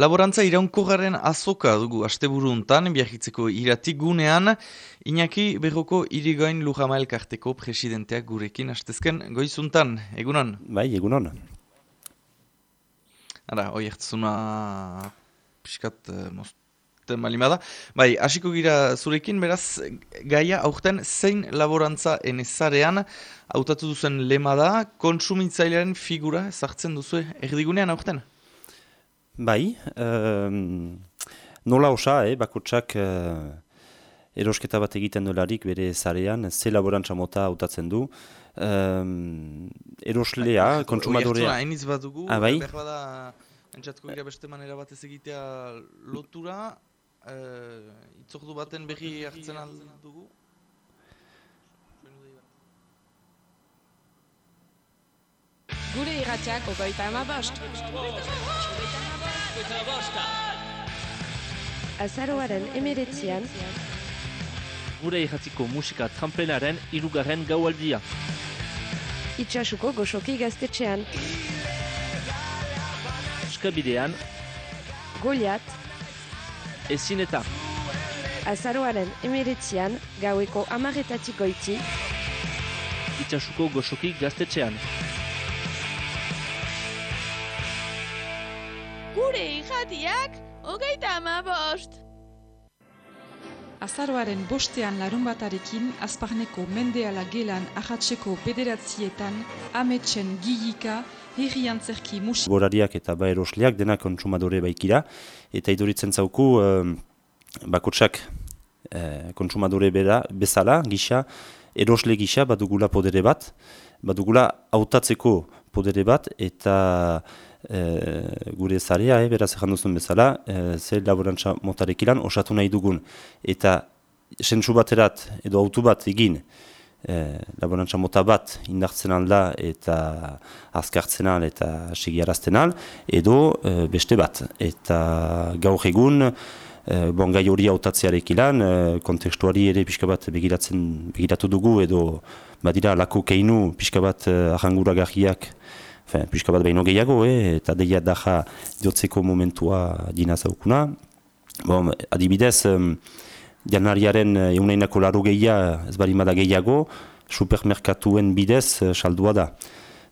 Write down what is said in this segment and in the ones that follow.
Laborantza iraunkorraren azoka dugu asteburu untan, biarritzeko iratik gunean, Iñaki berroko irigoin Lujamael karteko presidenteak gurekin astezken goizuntan, egunon? Bai, egunon. Ara, hoi ertzuna piskat uh, mozten malimada. Bai, hasiko gira zurekin, beraz, gaia aurten zein laborantza enezarean, hautatu duzen lema da, konsumitzailearen figura ezartzen duzu erdigunean aurten? Bai, um, nola osa, eh, bakotsak uh, erosketa bat egiten dolarik bere zarean, ze laborantza mota hautatzen du. Um, eroslea, kontsumadorea... Hain bat dugu, ah, bai? behar bada, entzatko gira beste manera bat ez egitea lotura, uh, itzordu baten berri hartzen dugu. Gure irratxak ogoita ama bost. Azaroaren emeretzian. Gure irratiko musika tramplenaren irugarren gaualdia. Itxasuko goxoki gaztetxean. Eskabidean. Goliat. Ezin eta. Azaroaren emeretzian gaueko amaretatik goiti. Itxasuko goxoki gaztetxean. Gure ikatiak, hogeita ama bost! Azaroaren bostean larun batarekin, azparneko mendeala gelan ahatzeko bederatzietan, ametsen gigika, herri antzerki musik... Gorariak eta ba erosleak dena kontsumadore baikira, eta iduritzen zauku eh, bakotsak eh, kontsumadore bera, bezala, gisa, erosle gisa, badugula podere bat, badugula hautatzeko podere bat, eta e, gure zarea, e, beraz egin duzun bezala, e, ze laborantza motarek ilan osatu nahi dugun. Eta sentsu baterat edo autu bat egin, e, laborantza mota bat indartzen alda eta azkartzen al eta segiarazten al, edo e, beste bat. Eta gaur egun, e, bon gai hori autatzearek ilan, e, kontekstuari ere pixka bat begiratzen, begiratu dugu, edo badira lako keinu pixka bat e, ahangura Fen, pixka bat behin gehiago, eh, eta deia daja diotzeko momentua dina zaukuna. Bon, adibidez, um, janariaren euneinako eh, laro gehia ez bari mada gehiago, supermerkatuen bidez uh, saldua da.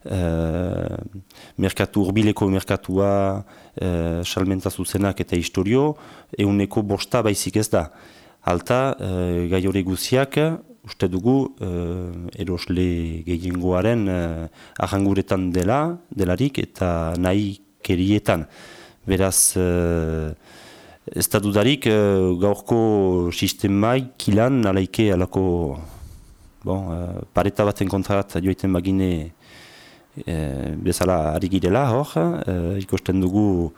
Uh, merkatu urbileko merkatua, uh, salmenta zuzenak eta historio, euneko bosta baizik ez da. Alta, uh, gai hori guziak, uste dugu uh, erosle gehiengoaren uh, ahanguretan dela, delarik eta nahi kerietan. Beraz, uh, ez da dudarik uh, gaurko sistemai kilan alaike alako bon, uh, pareta baten kontrat joiten bagine uh, bezala ari girela hor, uh, ikosten dugu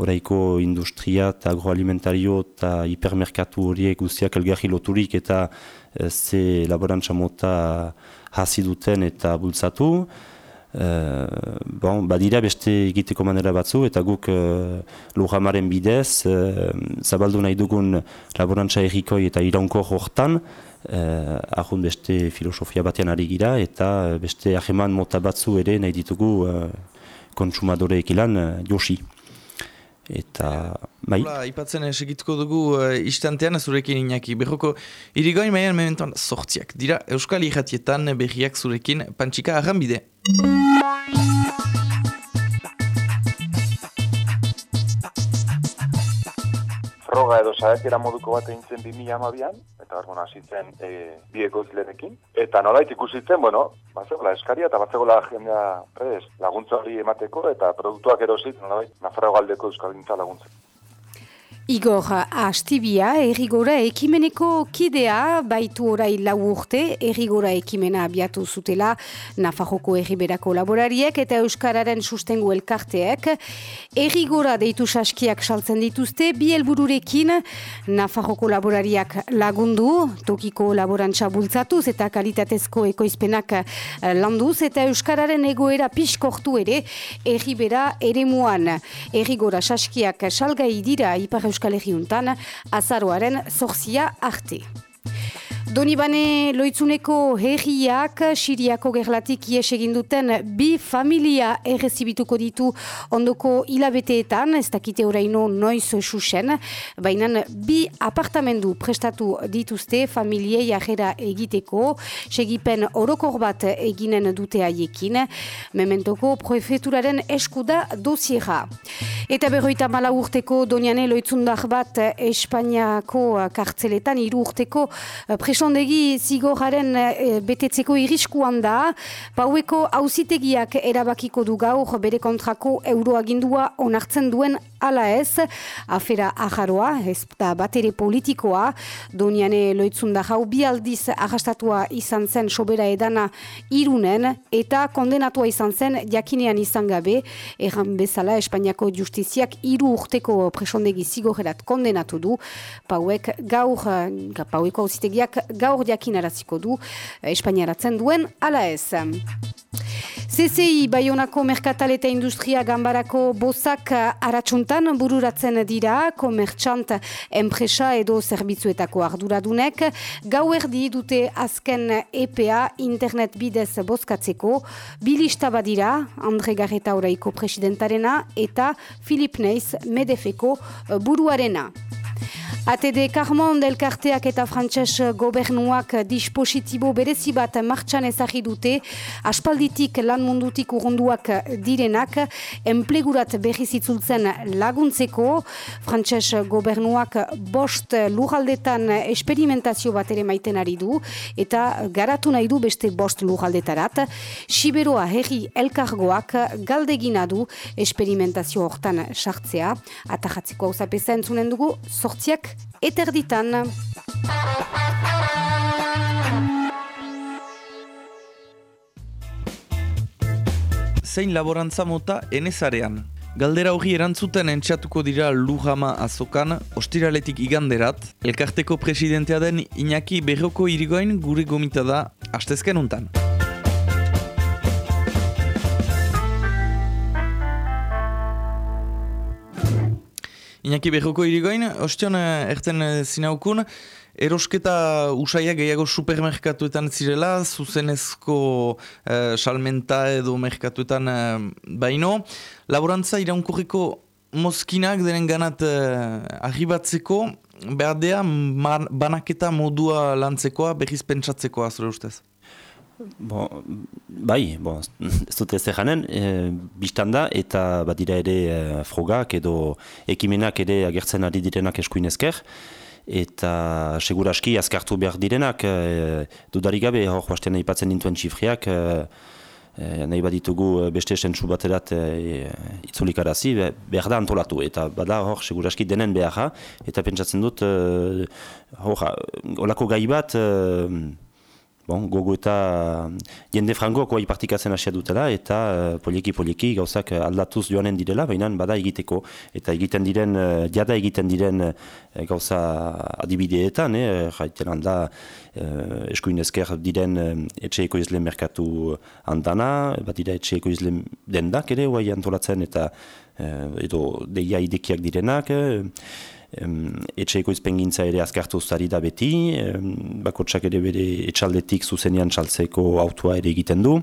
Horaiko industria eta agroalimentario eta hipermerkatu horiek guztiak elgarri loturik eta e, ze laborantza mota hasi duten eta bultzatu. E, bon, badira beste egiteko manera batzu eta guk e, lujamaren bidez e, zabaldu nahi dugun laborantza errikoi eta iraunko hortan e, ahun beste filosofia batean ari gira eta beste aheman mota batzu ere nahi ditugu e, konsumadore ekilan e, josi eta bai. Hola, ipatzen esegituko dugu uh, istantean zurekin inaki. Berroko, irigoin maian mementoan sortziak. Dira, Euskal Iratietan berriak zurekin pantxika arranbide. Froga edo saetera moduko bat egin zen 2000 amabian, eta hor, bueno, asitzen e, bieko zilenekin. Eta nolait ikusitzen, bueno, batzegoela eskaria eta batzegoela jendea prez, laguntza hori emateko eta produktuak erosit, nolait, Nafarro galdeko euskal laguntza. Igor Astibia, errigora ekimeneko kidea, baitu orai lau urte, errigora ekimena abiatu zutela Nafarroko erriberako laborariek eta Euskararen sustengu elkarteek. Errigora deitu saskiak saltzen dituzte, bi helbururekin Nafarroko laborariak lagundu, tokiko laborantza bultzatuz eta kalitatezko ekoizpenak eh, landuz eta Euskararen egoera piskortu ere erribera ere muan. Errigora saskiak salgai dira ipar Euskal Herriuntan azaroaren zorzia arte. Donibane loitzuneko herriak Siriako gerlatik ies egin duten bi familia errezibituko ditu ondoko hilabeteetan, ez dakite oraino noiz susen, baina bi apartamendu prestatu dituzte familiei ajera egiteko, segipen orokor bat eginen dute haiekin, mementoko prefeturaren eskuda dosiera. Eta berroita mala urteko Doniane loitzundar bat Espainiako kartzeletan, iru urteko preso presondegi zigoraren betetzeko iriskuan da, paueko hauzitegiak erabakiko du gaur bere kontrako euroagindua onartzen duen ala ez, afera aharoa, ez da batere politikoa, doniane loitzunda jau bialdiz agastatua izan zen sobera edana irunen, eta kondenatua izan zen jakinean izan gabe, erran bezala Espainiako justiziak iru urteko presondegi zigorerat kondenatu du, pauek gaur, paueko hauzitegiak gaur jakinaraziko du eh, Espainiaratzen duen ala ez. CCI Bayonako Merkatal eta Industria Gambarako bozak aratsuntan bururatzen dira, komertxant enpresa edo zerbitzuetako arduradunek, gau erdi dute azken EPA internet bidez bozkatzeko, bilista badira, Andre Garreta oraiko presidentarena eta Filip Neiz Medefeko buruarena. ATD Carmon delkarteak eta frantses gobernuak dispositibo berezi bat martxan ezagri dute, aspalditik lan mundutik urrunduak direnak, enplegurat berriz itzultzen laguntzeko, frantses gobernuak bost lujaldetan esperimentazio bat ere maiten ari du, eta garatu nahi du beste bost lujaldetarat, Siberoa herri elkargoak galdegina du esperimentazio hortan sartzea, eta jatzeko hau zapesa entzunen dugu, sortziak eterditan. Zein laborantza mota enezarean. Galdera hori erantzuten entxatuko dira Lujama azokan, ostiraletik iganderat, elkarteko presidentea den Iñaki Berroko irigoin gure gomita da, hastezken untan. Iñaki Berroko irigoin, ostion eh, erten eh, zinaukun, erosketa usaiak gehiago supermerkatuetan zirela, zuzenezko eh, salmenta edo merkatuetan eh, baino. Laborantza iraunkorreko mozkinak denen ganat eh, arribatzeko, behar dea banaketa modua lantzekoa, berriz pentsatzekoa, zure ustez? Bon, bai, bon, ez dute ez janen, e, biztanda eta badira ere e, frogak edo ekimenak ere agertzen ari direnak eskuin ezker eta seguraski azkartu behar direnak e, dudarik gabe hor bastean aipatzen dintuen txifriak e, e, nahi baditugu beste esentzu baterat e, itzulik arazi, behar da antolatu eta bada hor seguraski denen behar eta pentsatzen dut e, hor, olako gai bat e, Bon, gogo eta jende frangoak oai partikatzen hasia dutela eta uh, poliki-poliki gauzak aldatuz joanen direla, baina bada egiteko. Eta egiten diren, uh, jada egiten diren uh, gauza adibideetan, eh, jaiten handa uh, eskuin ezker diren uh, etxeeko izle merkatu handana, bat dira etxeeko izle dendak ere, oai antolatzen eta uh, edo deia idekiak direnak, etxeeko izpengintza ere azkartu zari da beti, bakotsak ere bere etxaldetik zuzenean txaltzeko autua ere egiten du,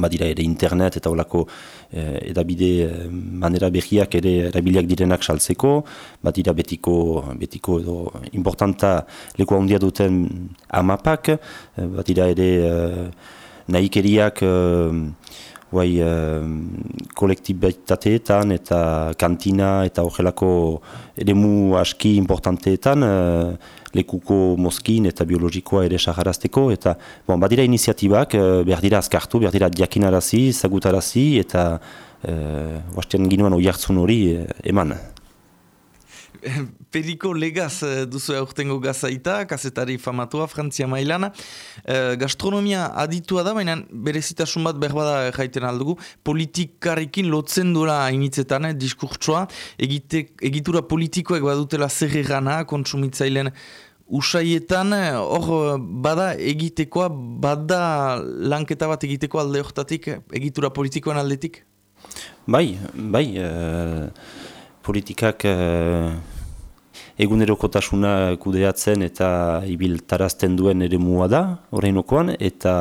badira ere internet eta olako eh, edabide manera behiak ere erabiliak direnak saltzeko, badira betiko, betiko edo importanta leku handia duten amapak, badira ere eh, nahikeriak eh, Bai, uh, kolektibitateetan eta kantina eta horrelako eremu aski importanteetan uh, lekuko mozkin eta biologikoa ere saharazteko eta bon, badira iniziatibak uh, behar dira azkartu, behar dira diakinarazi, zagutarazi eta uh, bastian ginoan oiartzun hori uh, eman. Periko legaz eh, duzu aurtengo gazaita, kasetari famatua, Frantzia mailana. E, gastronomia aditua da, baina berezitasun bat berbada jaiten aldugu. Politikarekin lotzen duela initzetan, eh, diskurtsoa. Egite, egitura politikoek badutela zerregana, kontsumitzailen usaietan, hor bada egitekoa, bada lanketa bat egiteko alde hortatik, egitura politikoan aldetik? Bai, bai, politikak egunerokotasuna kudeatzen eta ibiltarazten duen ere mua da, horreinokoan, eta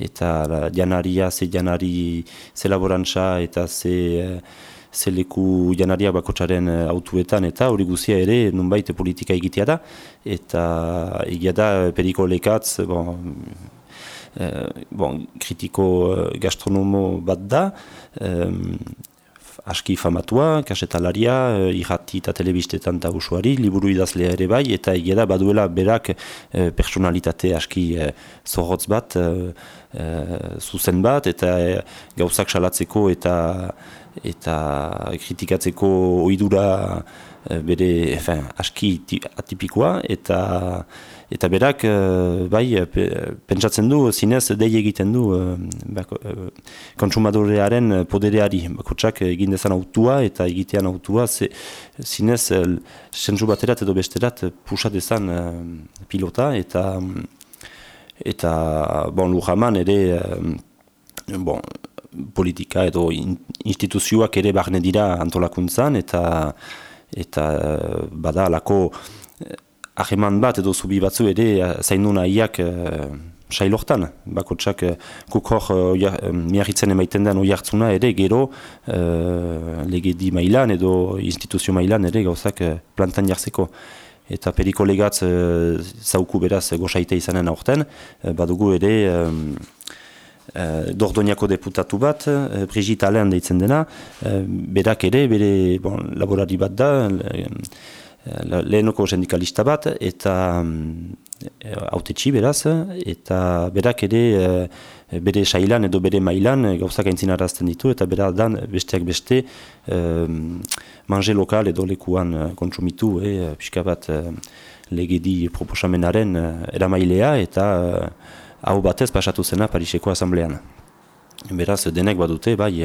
eta janaria, ze janari, ze laborantza eta ze, ze leku janaria bakotsaren autuetan eta hori guzia ere nunbait politika egitea da, eta egia da periko lekatz, bon, eh, bon, kritiko gastronomo bat da, aski famatua, kasetalaria, uh, irrati eta telebistetan eta usuari, liburu idazlea ere bai, eta egia baduela berak uh, personalitate aski uh, zorrotz bat, zuzen bat, eta gauzak salatzeko eta eta kritikatzeko oidura bere aski atipikoa, eta Eta berak, uh, bai, pentsatzen du, zinez, dei egiten du uh, kontsumadorearen podereari. Bakotsak egin dezan autua eta egitean autua, ze, zinez, uh, baterat edo besterat pusat dezan pilota eta eta bon, lujaman ere bon, politika edo instituzioak ere barne dira antolakuntzan eta eta bada alako aheman bat edo zubi batzu ere eh, zaindu nahiak sailortan. Bakotsak uh, kukor uh, miarritzen emaiten den oiartzuna ere gero uh, legedi mailan edo instituzio mailan ere gauzak uh, plantan jartzeko. Eta periko legatz uh, zauku beraz gozaite izanen aurten, uh, badugu ere um, uh, Dordoniako deputatu bat, uh, Brigitte Alain deitzen dena, uh, berak ere, bere bon, laborari bat da, lehenoko sindikalista bat eta mm, beraz eta berak ere e, bere sailan edo bere mailan gauzak aintzin arazten ditu eta bera dan besteak beste e, manje lokal edo lekuan kontsumitu e, pixka bat legedi proposamenaren eramailea eta hau batez pasatu zena Pariseko asamblean. Beraz denek badute bai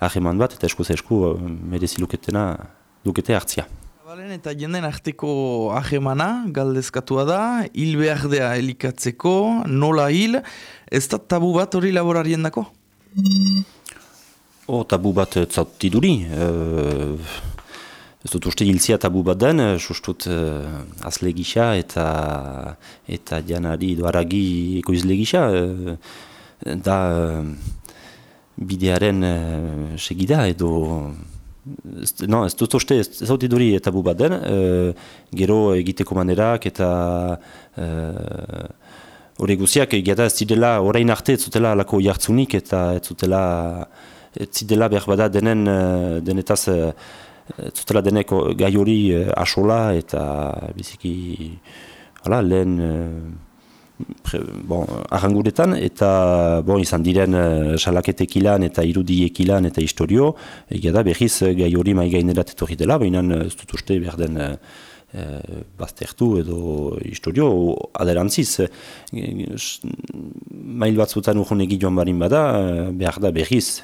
aheman bat eta eskuz esku merezi luketena lukete hartzia. Balen eta jenden arteko ahemana galdezkatua da, hil behardea elikatzeko, nola hil, ez da tabu bat hori laborarien dako? Oh, tabu bat zauti duri. Uh, ez dut uste hiltzia tabu bat den, sustut uh, azle gisa eta, eta janari doaragi ekoizle gisa. Uh, da uh, bidearen uh, segida edo no, ez dut uste, ez dut iduri eta bu bat den, e, gero egiteko manerak eta hori e, guziak egia ez zidela orain arte ez zutela alako jartzunik eta ez zutela ez zidela behar bada denen denetaz ez zutela deneko gai hori asola eta biziki hala, lehen bon, arranguretan, eta bon, izan diren uh, salaketek ilan eta irudiek ilan eta historio, egia da behiz eh, gai hori mai gainerat etorri dela, baina ez dut uste behar den uh, baztertu edo historio aderantziz. Mail batzutan urhun egitoan barin bada, behar da behiz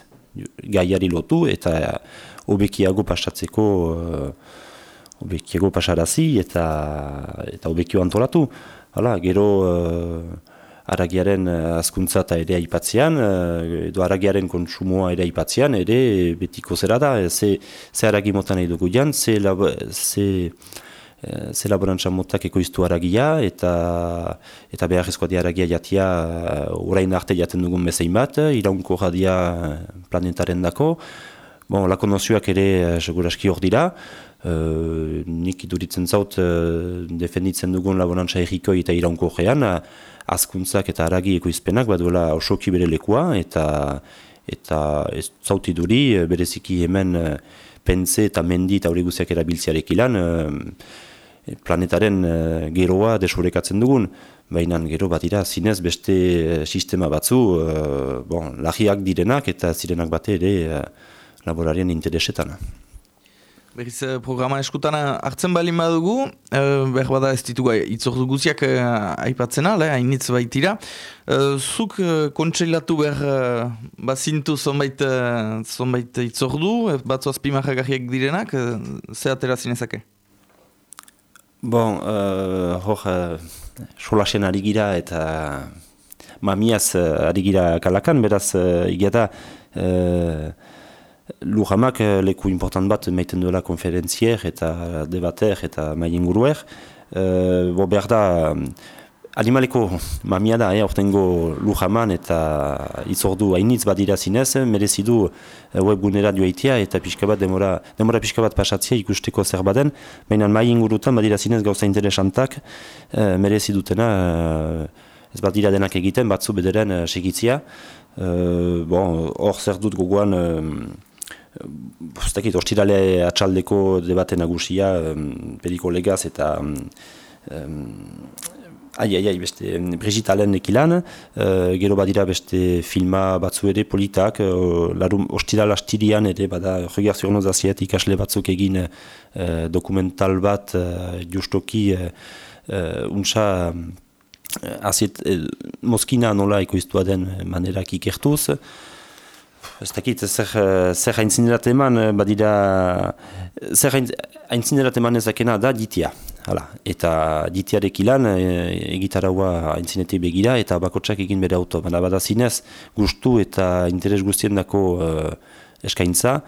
gaiari lotu eta obekiago pasatzeko obekiago pasarazi eta, eta obekio antolatu. Hala, gero uh, aragiaren uh, azkuntza eta ere aipatzean, edo aragiaren kontsumoa ere aipatzean, ere betiko zera da, ze, ze aragi motan nahi dugu jan, ze, lab, ze, ze laborantza motak ekoiztu aragia, eta, eta behar ezkoa aragia jatia orain arte jaten dugun bezein bat, iraunko jadia planetaren dako, bon, lako nozioak ere seguraski hor dira, Uh, nik iduritzen zaut uh, defenditzen dugun laborantza errikoi eta iraunko gean, uh, azkuntzak eta aragi ekoizpenak baduela osoki bere lekua eta eta ez zaut iduri uh, bereziki hemen uh, pentze eta mendi eta hori guziak erabiltziarek ilan uh, planetaren uh, geroa desurekatzen dugun, baina gero bat dira zinez beste sistema batzu uh, bon, lagiak direnak eta zirenak bate ere uh, laborarien interesetan. Berriz eh, programa eskutana hartzen balin badugu, e, behar bada ez ditugu itzordu guziak e, aipatzena, le, hainitz baitira. E, zuk e, kontseilatu behar e, bazintu zonbait, e, zonbait itzordu, e, batzu azpimarragarriak direnak, e, ze atera zinezake? Bon, uh, hor, uh, solasen ari gira eta mamiaz ari gira kalakan, beraz, uh, igeta, uh, Lujamak eh, leku important bat maiten duela konferentzier eta debater eta maien guruer. Uh, bo behar da, animaleko mamia da, eh, ortengo Lujaman eta itzordu hainitz badira zinez, merezidu webgunera joaitia eta pixka bat demora, demora pixka bat pasatzea ikusteko zer baden, baina maien gurutan badira zinez gauza interesantak uh, merezidutena uh, ez badira denak egiten, batzu bederen uh, segitzia. Uh, bon, hor zer dut gogoan Bostakit, ostirale atxaldeko debate nagusia periko legaz eta um, ai, ai, ai, beste Brigitte Allen ekilan, uh, gero badira beste filma batzu ere politak, uh, ostiral astirian ere bada regar zionozaziet ikasle batzuk egin uh, dokumental bat uh, justoki uh, unsa uh, azit, uh, Moskina nola ekoiztua den manerak ikertuz, Ez dakit, zer, zer haintzinerat eman, eh, badira, zer haintzinerat eman ezakena da ditia. Hala. Eta ditiarek ilan, e, egitaraua haintzinete begira, eta bakotsak egin bere auto. Bada, bada zinez, gustu eta interes guztien dako uh, eskaintza,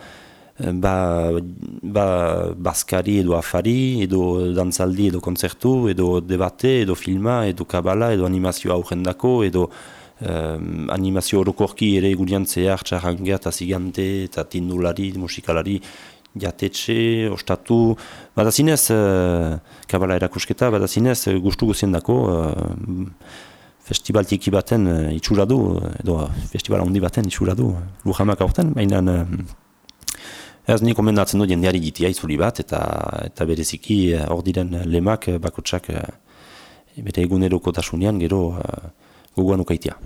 ba, ba, baskari edo afari, edo dantzaldi, edo konzertu, edo debate, edo filma, edo kabala, edo animazioa aurrendako, edo um, animazio orokorki ere gurean zehar txarrangea eta zigante eta tindulari, musikalari jatetxe, ostatu, bada zinez, uh, kabala erakusketa, bada zinez, uh, gustu guzien dako, uh, festival tiki baten uh, itxura du, edo festival handi baten itxura du, lujamak aurten, baina Ez ni komendatzen du jendeari ditia itzuli bat eta eta bereziki hor diren lemak bakotsak bere eguneroko tasunean gero gogoan ukaitia.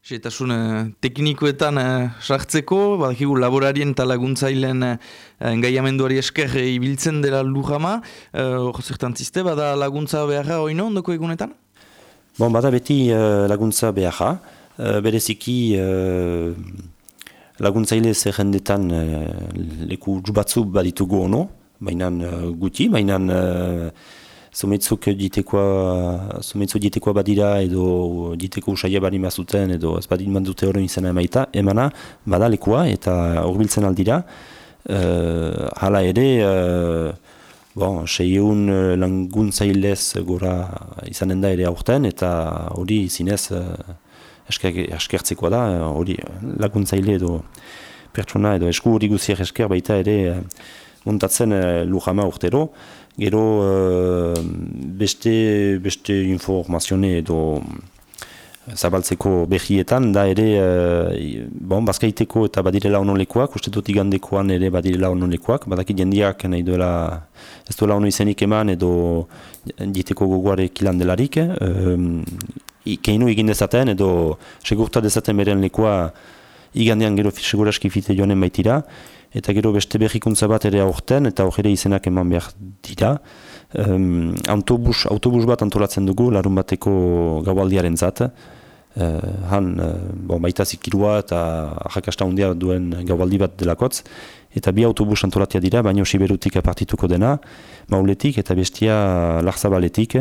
Zetasun teknikoetan uh, sartzeko, badakigu laborarien eta laguntzailen uh, engaiamenduari esker ibiltzen dela lujama, hor uh, zertan ziste, bada laguntza beharra oino ondoko egunetan? Bon, bada beti uh, laguntza beharra, bereziki laguntzaile zerrendetan leku jubatzu baditugu ono, baina guti, baina Zumeitzuk ditekoa, zumeitzuk ditekoa badira edo diteko usaila bari mazuten edo ez badin mandute horren izena emaita, emana badalekua eta horbiltzen aldira. Uh, hala ere, uh, bon, seieun uh, languntzailez gora izanen da ere aurten eta hori zinez uh, eskertzekoa da, hori laguntzaile edo pertsona edo esku hori guziak esker baita ere uh, montatzen uh, lujama urtero. Gero uh, beste, beste informazione edo zabaltzeko behietan, da ere, uh, bon, bazkaiteko eta badirela honolekuak, uste dut igandekoan ere badirela honolekuak, badaki jendiak nahi duela, ez duela hono izenik eman edo diteko gogoarek ilan delarik, um, keinu egin dezaten edo segurta dezaten beren lekua igandean gero seguraski fite joanen baitira, eta gero beste berrikuntza bat ere aurten, eta hor ere izenak eman behar dira. Um, autobus, autobus bat antolatzen dugu, larun bateko gaualdiaren zat. Uh, han, uh, baita zikirua eta ahakasta hundia duen gaualdi bat delakotz. Eta bi autobus antolatia dira, baina siberutik apartituko dena, mauletik eta bestia larzabaletik.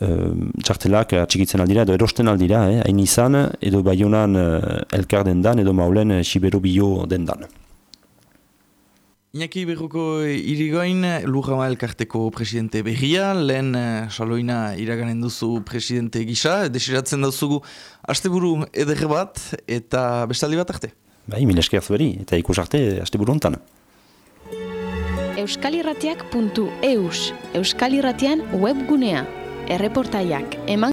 Uh, txartelak atxikitzen aldira, edo erosten aldira, eh, hain izan, edo baionan uh, elkar dendan, edo maulen uh, siberu bio dendan. Iñaki Berruko irigoin, Lujama elkarteko presidente berria, lehen uh, saloina iraganen duzu presidente gisa, desiratzen duzugu asteburu eder bat eta bestaldi bat arte. Bai, mil esker zuberi, eta ikus arte asteburu ontan. Euskalirratiak.eus Euskalirratian webgunea. Erreportaiak eman